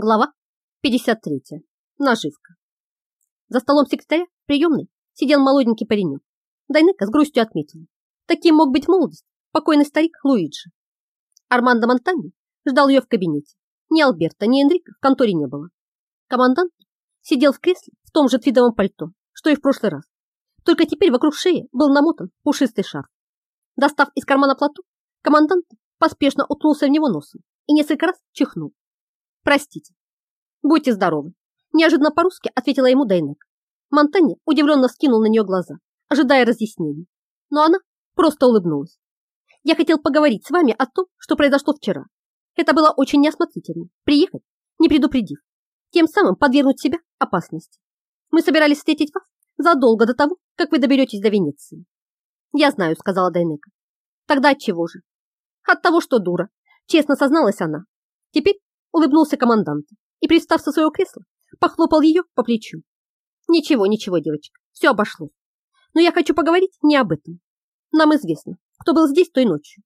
Глава 53. Наживка. За столом секретаря приемной сидел молоденький паренек. Дайнека с грустью отметила. Таким мог быть молодость покойный старик Луиджи. Армандо Монтани ждал ее в кабинете. Ни Альберта, ни Энрика в конторе не было. Командант сидел в кресле в том же твидовом пальто, что и в прошлый раз. Только теперь вокруг шеи был намотан пушистый шарф. Достав из кармана плату, командант поспешно уткнулся в него носом и несколько раз чихнул. Простите. Будьте здоровы. Неожиданно по-русски ответила ему Дейнек. Монтанье удивленно скинул на нее глаза, ожидая разъяснений. Но она просто улыбнулась. Я хотел поговорить с вами о том, что произошло вчера. Это было очень неосмотрительно. Приехать, не предупредив. Тем самым подвергнуть себя опасности. Мы собирались встретить вас задолго до того, как вы доберетесь до Венеции. Я знаю, сказала Дайнека. Тогда от чего же? От того, что дура. Честно созналась она. Теперь улыбнулся командант и, пристав со своего кресла, похлопал ее по плечу. Ничего, ничего, девочка, все обошлось. Но я хочу поговорить не об этом. Нам известно, кто был здесь той ночью.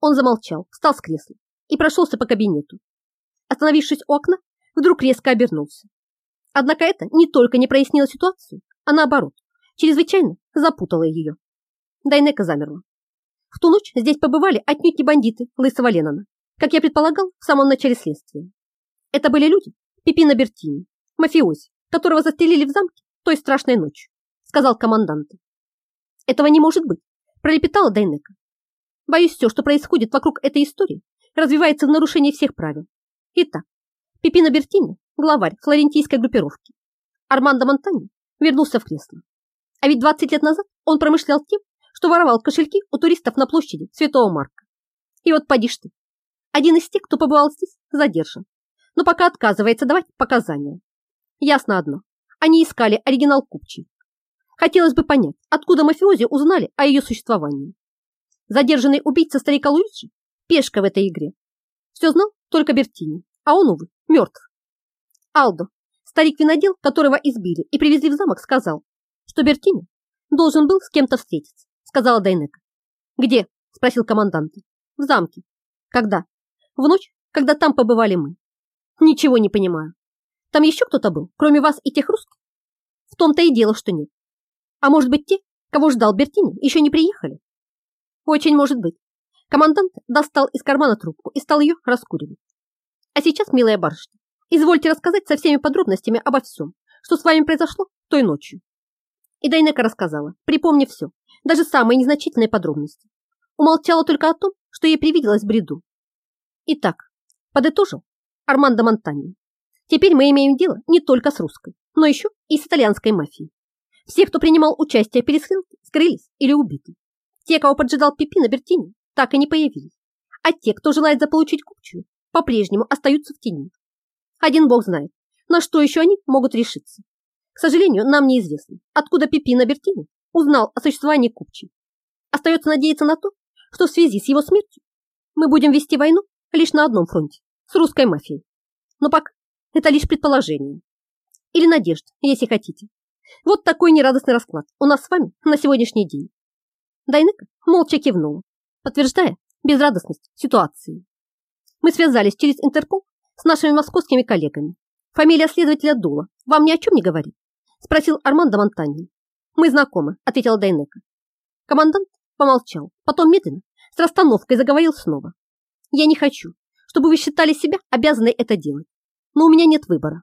Он замолчал, встал с кресла и прошелся по кабинету. Остановившись у окна, вдруг резко обернулся. Однако это не только не прояснило ситуацию, а наоборот, чрезвычайно запутало ее. Дайнека замерла. В ту ночь здесь побывали отнюдь не бандиты Лысого Леннона, как я предполагал в самом начале следствия. Это были люди Пипино Бертини, мафиози, которого застрелили в замке той страшной ночью, сказал командант. Этого не может быть, пролепетала Дайнека. Боюсь, все, что происходит вокруг этой истории, развивается в нарушении всех правил. Итак, Пипино Бертини, главарь флорентийской группировки. Армандо Монтани вернулся в кресло. А ведь 20 лет назад он промышлял тем, что воровал кошельки у туристов на площади Святого Марка. И вот поди ты, один из тех, кто побывал здесь, задержан, но пока отказывается давать показания. Ясно одно. Они искали оригинал Купчий. Хотелось бы понять, откуда мафиози узнали о ее существовании. Задержанный убийца старика Луиджи – пешка в этой игре. Все знал только Бертини, а он, увы, мертв. Алдо, старик-винодел, которого избили и привезли в замок, сказал, что Бертини должен был с кем-то встретиться, сказала Дайнека. «Где?» – спросил командант. «В замке». «Когда?» В ночь, когда там побывали мы. Ничего не понимаю. Там еще кто-то был, кроме вас и тех русских? В том-то и дело, что нет. А может быть, те, кого ждал Бертини, еще не приехали? Очень может быть. Командант достал из кармана трубку и стал ее раскуривать. А сейчас, милая барышня, извольте рассказать со всеми подробностями обо всем, что с вами произошло той ночью. И Дайнека рассказала, припомнив все, даже самые незначительные подробности. Умолчала только о том, что ей привиделось бреду, Итак, подытожил Армандо Монтани. Теперь мы имеем дело не только с русской, но еще и с итальянской мафией. Все, кто принимал участие в перестрелке, скрылись или убиты. Те, кого поджидал Пипино Бертини, так и не появились. А те, кто желает заполучить купчую, по-прежнему остаются в тени. Один бог знает, на что еще они могут решиться. К сожалению, нам неизвестно, откуда Пипино Бертини узнал о существовании купчей. Остается надеяться на то, что в связи с его смертью мы будем вести войну лишь на одном фронте, с русской мафией. Но пока это лишь предположение. Или надежда, если хотите. Вот такой нерадостный расклад у нас с вами на сегодняшний день. Дайнека молча кивнула, подтверждая безрадостность ситуации. Мы связались через Интерпол с нашими московскими коллегами. Фамилия следователя Дула вам ни о чем не говорит? Спросил Армандо Монтани. Мы знакомы, ответила Дайнека. Командант помолчал, потом медленно, с расстановкой заговорил снова. Я не хочу, чтобы вы считали себя обязанной это делать. Но у меня нет выбора.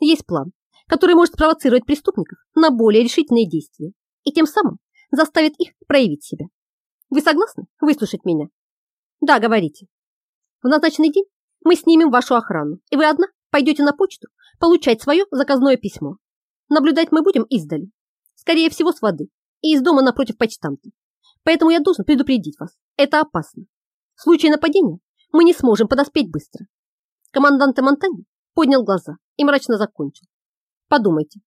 Есть план, который может спровоцировать преступников на более решительные действия и тем самым заставит их проявить себя. Вы согласны выслушать меня? Да, говорите. В назначенный день мы снимем вашу охрану, и вы одна пойдете на почту получать свое заказное письмо. Наблюдать мы будем издали. Скорее всего, с воды и из дома напротив почтамта. Поэтому я должен предупредить вас. Это опасно. В случае нападения мы не сможем подоспеть быстро. Командант Монтани поднял глаза и мрачно закончил. Подумайте,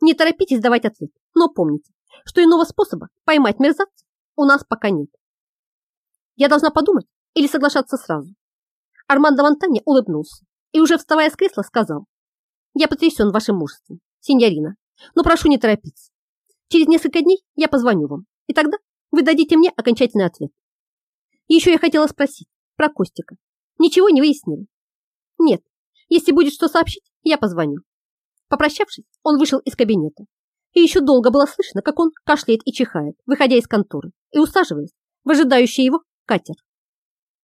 не торопитесь давать ответ, но помните, что иного способа поймать мерзавца у нас пока нет. Я должна подумать или соглашаться сразу. Армандо Монтани улыбнулся и уже вставая с кресла сказал, я потрясен вашим мужеством, сеньорина, но прошу не торопиться. Через несколько дней я позвоню вам, и тогда вы дадите мне окончательный ответ. Еще я хотела спросить, про Костика. Ничего не выяснили? Нет, Если будет что сообщить, я позвоню. Попрощавшись, он вышел из кабинета. И еще долго было слышно, как он кашляет и чихает, выходя из конторы и усаживаясь в ожидающий его катер.